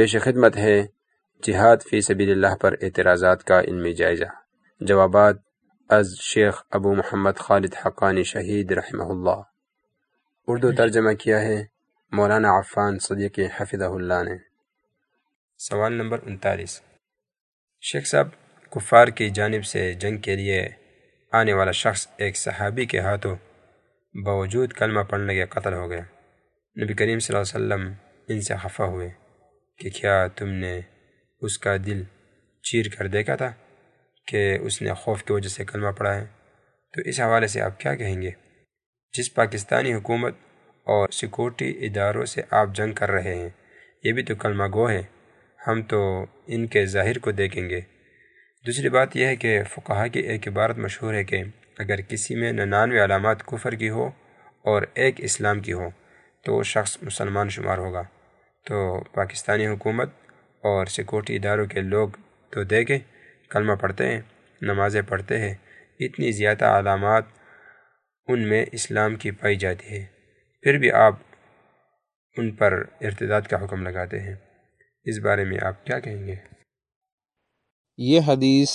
پیش خدمت ہے، جہاد فی سبیل اللہ پر اعتراضات کا علمی جائزہ۔ جوابات از شیخ ابو محمد خالد حقانی شہید رحمہ اللہ۔ اردو ترجمہ کیا ہے، مولانا عفان صدیق حفظہ اللہ نے۔ سوال نمبر انتالیس۔ شیخ صاحب، کفار کی جانب سے جنگ کے لیے آنے والا شخص ایک صحابی کے ہاتھوں باوجود کلمہ پڑھنے کے قتل ہو گیا۔ نبی کریم صلی اللہ علیہ وسلم ان سے خفا ہوئے۔ کہ کیا تم نے اس کا دل چیر کر دیکھا تھا کہ اس نے خوف کی وجہ سے کلمہ پڑھا ہے؟ تو اس حوالے سے آپ کیا کہیں گے؟ جس پاکستانی حکومت اور سیکورٹی اداروں سے آپ جنگ کر رہے ہیں، یہ بھی تو کلمہ گو ہے۔ ہم تو ان کے ظاہر کو دیکھیں گے۔ دوسری بات یہ ہے کہ فقہ کی ایک عبارت مشہور ہے کہ اگر کسی میں ننانوے علامات کفر کی ہو اور ایک اسلام کی ہو، تو وہ شخص مسلمان شمار ہوگا۔ تو پاکستانی حکومت اور سیکورٹی اداروں کے لوگ تو دیکھیں کلمہ پڑھتے ہیں، نمازیں پڑھتے ہیں۔ اتنی زیادہ علامات ان میں اسلام کی پائی جاتی ہے۔ پھر بھی آپ ان پر ارتداد کا حکم لگاتے ہیں۔ اس بارے میں آپ کیا کہیں گے؟ یہ حدیث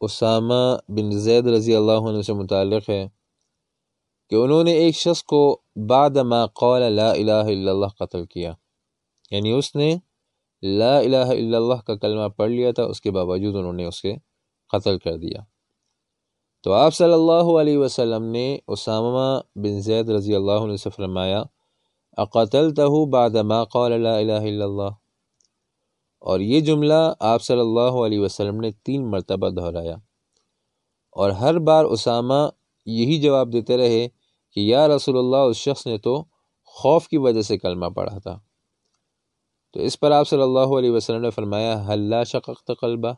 اسامہ بن زید رضی اللہ عنہ سے متعلق ہے۔ کہ انہوں نے ایک شخص کو بعد ما قال لا الہ الا اللہ قتل کیا۔ یعنی اس نے لا الہ الا اللہ کا کلمہ پڑھ لیا تھا، اس کے باوجود انہوں نے اسے قتل کر دیا۔ تو آپ صلی اللہ علیہ وسلم نے اسامہ بن زید رضی اللہ عنہ سے فرمایا اقتل بعد ما قال لا الہ الا اللہ۔ اور یہ جملہ آپ صلی اللہ علیہ وسلم نے تین مرتبہ دہرایا۔ اور ہر بار اسامہ یہی جواب دیتے رہے کہ یا رسول اللہ، اس شخص نے تو خوف کی وجہ سے کلمہ پڑھا تھا۔ تو اس پر آپ صلی اللہ علیہ وسلم نے فرمایا حلّہ شققت قلبہ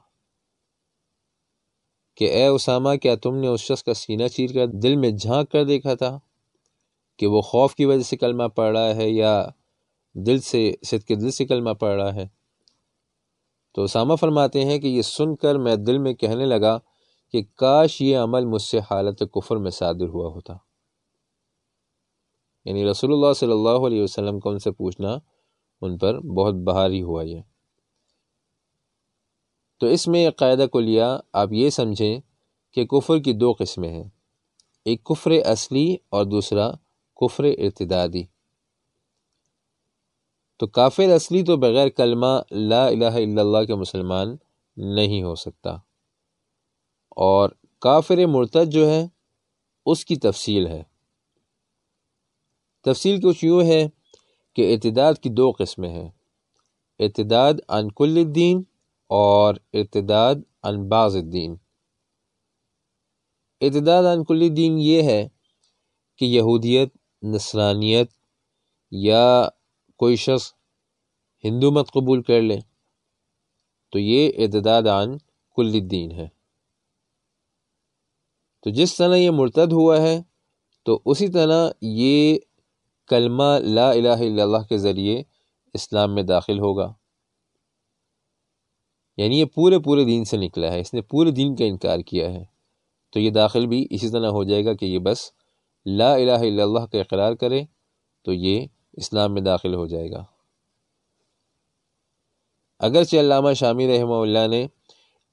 کہ اے اسامہ، کیا تم نے اس شخص کا سینہ چیر کر دل میں جھانک کر دیکھا تھا کہ وہ خوف کی وجہ سے کلمہ پڑھ رہا ہے یا دل سے صد کے دل سے کلمہ پڑھ رہا ہے؟ تو اسامہ فرماتے ہیں کہ یہ سن کر میں دل میں کہنے لگا کہ کاش یہ عمل مجھ سے حالت کفر میں صادر ہوا ہوتا۔ یعنی رسول اللہ صلی اللہ علیہ وسلم کو ان سے پوچھنا ان پر بہت بہاری ہوا یہ۔ تو اس میں قاعدہ کو لیا، آپ یہ سمجھیں کہ کفر کی دو قسمیں ہیں۔ ایک کفر اصلی اور دوسرا کفر ارتدادی۔ تو کافر اصلی تو بغیر کلمہ لا الہ الا اللہ کے مسلمان نہیں ہو سکتا۔ اور کافر مرتد جو ہے، اس کی تفصیل ہے۔ تفصیل کچھ یوں ہے کہ ارتداد کی دو قسمیں ہیں ارتداد ان کل الدین اور ارتداد ان بعض الدین۔ ارتداد ان کل الدین یہ ہے کہ یہودیت، نصرانیت یا کوئی شخص ہندو مت قبول کر لے، تو یہ ارتداد عن کل الدین ہے۔ تو جس طرح یہ مرتد ہوا ہے، تو اسی طرح یہ کلمہ لا الہ الا اللہ کے ذریعے اسلام میں داخل ہوگا۔ یعنی یہ پورے پورے دین سے نکلا ہے، اس نے پورے دین کا انکار کیا ہے۔ تو یہ داخل بھی اسی طرح ہو جائے گا کہ یہ بس لا الہ الا اللہ کا اقرار کرے تو یہ اسلام میں داخل ہو جائے گا۔ اگرچہ علامہ شامی رحمہ اللہ نے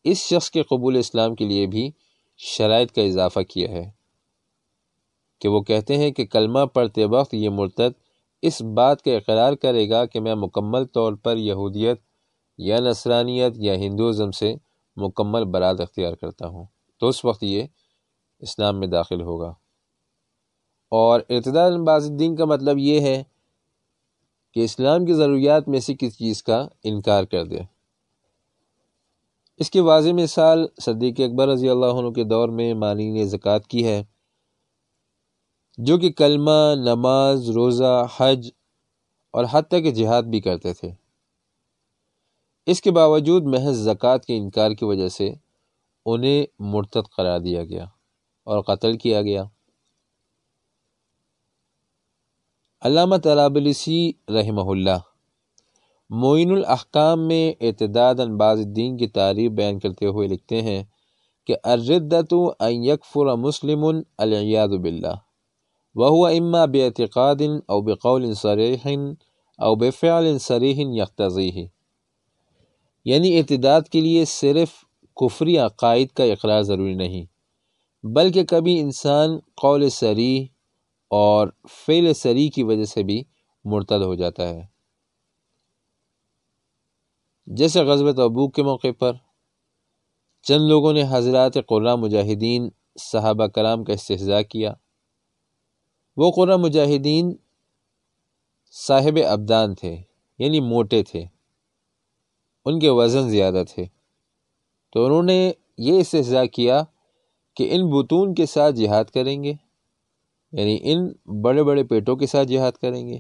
اس شخص کے قبول اسلام کے لیے بھی شرائط کا اضافہ کیا ہے۔ کہ وہ کہتے ہیں کہ کلمہ پڑھتے وقت یہ مرتد اس بات کا اقرار کرے گا کہ میں مکمل طور پر یہودیت یا نصرانیت یا ہندوازم سے مکمل برات اختیار کرتا ہوں۔ تو اس وقت یہ اسلام میں داخل ہوگا۔ اور ارتداد باز الدین کا مطلب یہ ہے کہ اسلام کی ضروریات میں سے کسی چیز کا انکار کر دے۔ اس کی واضح مثال صدیق اکبر رضی اللہ عنہ کے دور میں مانی نے زکوٰۃ کی ہے۔ جو کہ کلمہ، نماز، روزہ، حج اور حتیٰ کہ جہاد بھی کرتے تھے۔ اس کے باوجود محض زکوٰۃ کے انکار کی وجہ سے انہیں مرتد قرار دیا گیا اور قتل کیا گیا۔ علامہ طلابلسی رحمہ اللہ معین الاحکام میں اعتداد انباز الدین کی تعریف بیان کرتے ہوئے لکھتے ہیں کہ الردت ان یکفر مسلم الیاد باللہ۔ وہ اما بے اعتقاد او بقول صریح او بفعل سریح یکتضی یعنی ارتداد کے لیے صرف کفری عقائد کا اقرار ضروری نہیں، بلکہ کبھی انسان قول سریح اور فعل سری کی وجہ سے بھی مرتد ہو جاتا ہے۔ جیسے غزب ابوک کے موقع پر چند لوگوں نے حضرات قرآن مجاہدین، صحابہ کرام کا استحضاء کیا۔ وہ قرآن مجاہدین صاحب ابدان تھے یعنی موٹے تھے، ان کے وزن زیادہ تھے۔ تو انہوں نے یہ استحضاء کیا کہ ان بتون کے ساتھ جہاد کریں گے یعنی ان بڑے بڑے پیٹوں کے ساتھ جہاد کریں گے۔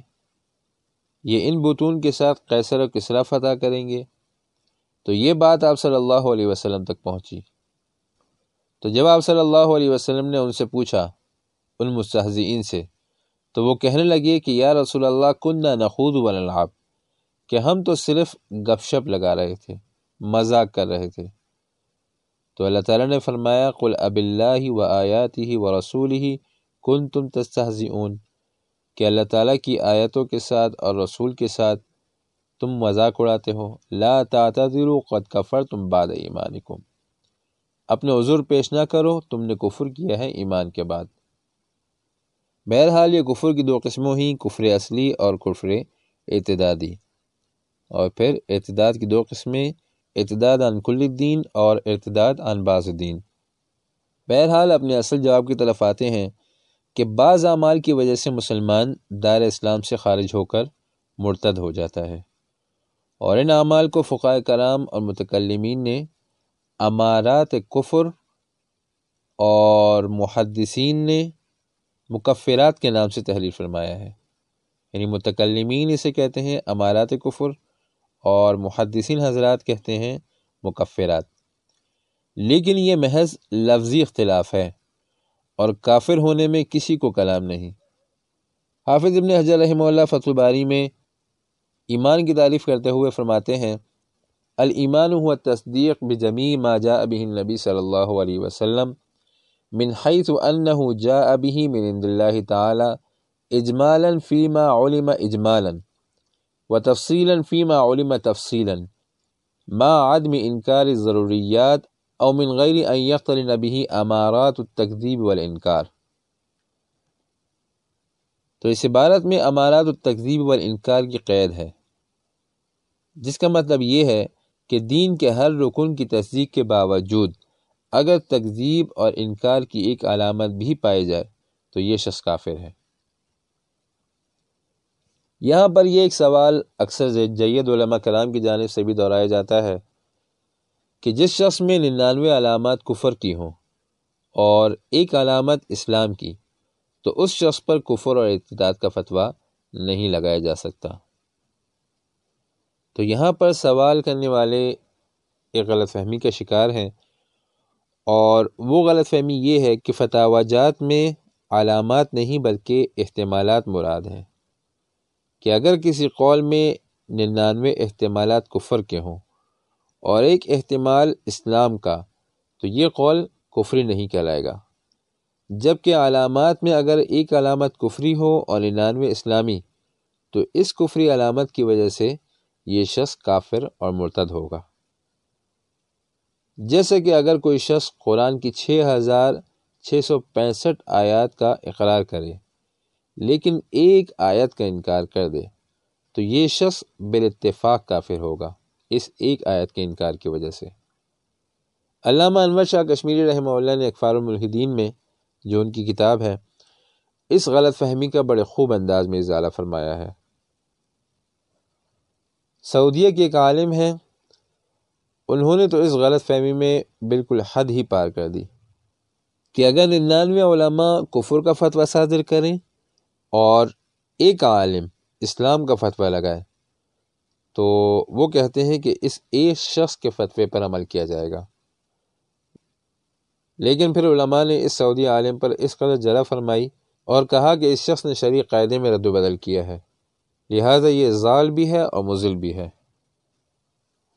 یہ ان بتون کے ساتھ قیصر و کسرا فتح کریں گے۔ تو یہ بات آپ صلی اللہ علیہ وسلم تک پہنچی۔ تو جب آپ صلی اللہ علیہ وسلم نے ان سے پوچھا ان مستحزین سے۔ تو وہ کہنے لگے کہ یا رسول اللہ کن نہ نخود ونلعب کہ ہم تو صرف گپ شپ لگا رہے تھے، مذاق کر رہے تھے۔ تو اللہ تعالیٰ نے فرمایا، قل اب اللہ و آیاتی ہی و رسول ہی کن تم کہ اللہ تعالیٰ کی آیتوں کے ساتھ اور رسول کے ساتھ تم مذاق اڑاتے ہو۔ لا تعتذروا قد کفر تم بعد ایمانکم۔ اپنے عذر پیش نہ کرو، تم نے کفر کیا ہے ایمان کے بعد۔ بہرحال یہ کفر کی دو قسموں ہی، کفر اصلی اور کفر اعتدادی۔ اور پھر اعتداد کی دو قسمیں، اعتداد عن کل الدین اور اعتداد عن بعض الدین۔ بہرحال اپنے اصل جواب کی طرف آتے ہیں کہ بعض اعمال کی وجہ سے مسلمان دار اسلام سے خارج ہو کر مرتد ہو جاتا ہے۔ اور ان اعمال کو فقائے کرام اور متکلمین نے امارات کفر اور محدثین نے مکفرات کے نام سے تحریر فرمایا ہے۔ یعنی متکلمین اسے کہتے ہیں امارات کفر اور محدثین حضرات کہتے ہیں مکفرات۔ لیکن یہ محض لفظی اختلاف ہے اور کافر ہونے میں کسی کو کلام نہیں۔ حافظ ابن حجر رحمہ اللہ فتح باری میں ایمان کی تعریف کرتے ہوئے فرماتے ہیں المان ہوا تصدیق بجمی ما جاء به النبی صلی اللہ علیہ وسلم من حیث انه جاء به من عند الله تعالی اجمالا فيما علم اجمالا وتفصيلا فيما علم تفصيلا ما عدم انکار الضروریات او من غیر ان يقترن به امارات التکذیب والانکار تو اس عبارت میں امارات التکذیب والانکار کی قید ہے، جس کا مطلب یہ ہے کہ دین کے ہر رکن کی تصدیق کے باوجود اگر تکذیب اور انکار کی ایک علامت بھی پائی جائے، تو یہ شخص کافر ہے۔ یہاں پر یہ ایک سوال اکثر جید علماء کرام کی جانب سے بھی دہرایا جاتا ہے کہ جس شخص میں ننانوے علامات کفر کی ہوں اور ایک علامت اسلام کی، تو اس شخص پر کفر اور ارتداد کا فتویٰ نہیں لگایا جا سکتا۔ تو یہاں پر سوال کرنے والے ایک غلط فہمی کا شکار ہیں۔ اور وہ غلط فہمی یہ ہے کہ فتح جات میں علامات نہیں بلکہ احتمالات مراد ہیں کہ اگر کسی قول میں ننانوے احتمالات کفر کے ہوں اور ایک احتمال اسلام کا، تو یہ قول کفری نہیں کہلائے گا۔ جبکہ علامات میں اگر ایک علامت کفری ہو اور ننانوے اسلامی، تو اس کفری علامت کی وجہ سے یہ شخص کافر اور مرتد ہوگا۔ جیسے کہ اگر کوئی شخص قرآن کی چھ ہزار چھ سو پینسٹھ آیات کا اقرار کرے، لیکن ایک آیت کا انکار کر دے، تو یہ شخص اتفاق کافر ہوگا اس ایک آیت کے انکار کی وجہ سے۔ علامہ انور شاہ کشمیری رحمہ اللہ نے اخبار الملحدین میں جو ان کی کتاب ہے، اس غلط فہمی کا بڑے خوب انداز میں اضالہ فرمایا ہے۔ سعودیہ کے ایک عالم ہیں انہوں نے تو اس غلط فہمی میں بالکل حد ہی پار کر دی کہ اگر ننانوے علماء کفر کا فتویٰ صادر کریں اور ایک عالم اسلام کا فتویٰ لگائے، تو وہ کہتے ہیں کہ اس ایک شخص کے فتوے پر عمل کیا جائے گا۔ لیکن پھر علماء نے اس سعودی عالم پر اس قدر جرا فرمائی اور کہا کہ اس شخص نے شریع قاعدے میں رد و بدل کیا ہے۔ لہذا یہ زال بھی ہے اور مزل بھی ہے۔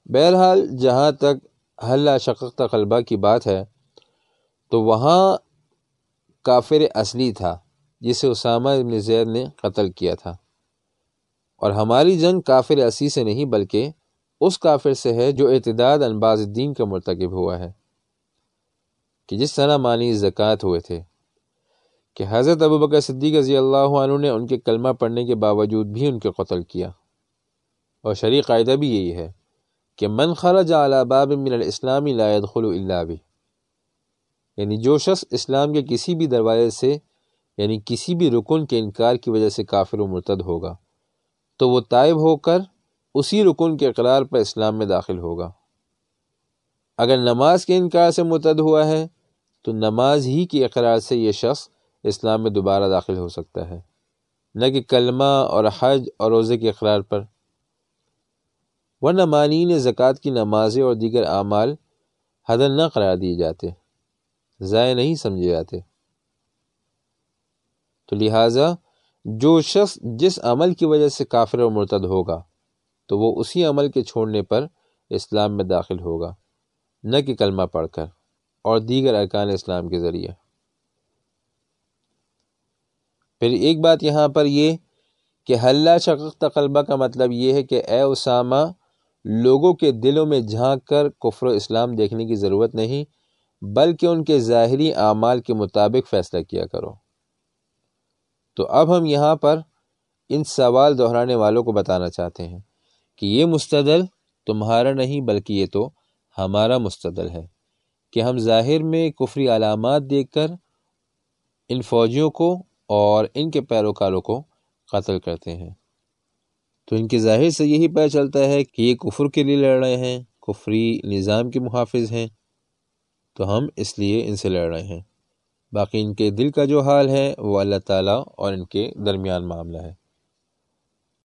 بہرحال جہاں تک حل شقق قلبہ کی بات ہے، تو وہاں کافر اصلی تھا، جسے اسامہ ابن زید نے قتل کیا تھا۔ اور ہماری جنگ کافر اسی سے نہیں، بلکہ اس کافر سے ہے جو اعتداد انباز الدین کا مرتکب ہوا ہے۔ کہ جس طرح مانی زکوٰۃ ہوئے تھے، کہ حضرت ابو بکر صدیق رضی اللہ عنہ نے ان کے کلمہ پڑھنے کے باوجود بھی ان کے قتل کیا۔ اور شرع قاعدہ بھی یہی ہے۔ کہ من خرج على باب من الاسلام لا يدخل الا به. یعنی جو شخص اسلام کے کسی بھی دروازے سے یعنی کسی بھی رکن کے انکار کی وجہ سے کافر و مرتد ہوگا، تو وہ طائب ہو کر اسی رکن کے اقرار پر اسلام میں داخل ہوگا۔ اگر نماز کے انکار سے مرتد ہوا ہے، تو نماز ہی کی اقرار سے یہ شخص اسلام میں دوبارہ داخل ہو سکتا ہے۔ نہ کہ کلمہ اور حج اور روزے کے اقرار پر۔ ورنہ معنی زکوٰۃ کی نمازیں اور دیگر اعمال حدر نہ قرار دیے جاتے، ضائع نہیں سمجھے جاتے۔ تو لہٰذا جو شخص جس عمل کی وجہ سے کافر و مرتد ہوگا، تو وہ اسی عمل کے چھوڑنے پر اسلام میں داخل ہوگا، نہ کہ کلمہ پڑھ کر اور دیگر ارکان اسلام کے ذریعے۔ پھر ایک بات یہاں پر یہ کہ حلہ شقق قلبہ کا مطلب یہ ہے کہ اے اسامہ لوگوں کے دلوں میں جھانک کر کفر و اسلام دیکھنے کی ضرورت نہیں، بلکہ ان کے ظاہری اعمال کے مطابق فیصلہ کیا کرو۔ تو اب ہم یہاں پر ان سوال دہرانے والوں کو بتانا چاہتے ہیں کہ یہ مستدل تمہارا نہیں، بلکہ یہ تو ہمارا مستدل ہے کہ ہم ظاہر میں کفری علامات دیکھ کر ان فوجیوں کو اور ان کے پیروکاروں کو قتل کرتے ہیں۔ تو ان کے ظاہر سے یہی پتہ چلتا ہے کہ یہ کفر کے لیے لڑ رہے ہیں، کفری نظام کے محافظ ہیں، تو ہم اس لیے ان سے لڑ رہے ہیں۔ باقی ان کے دل کا جو حال ہے، وہ اللہ تعالیٰ اور ان کے درمیان معاملہ ہے۔